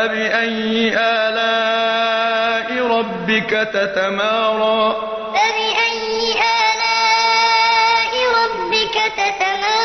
فبأي آلاء ربك تتمارى؟ فبأي آلاء ربك تتمارى؟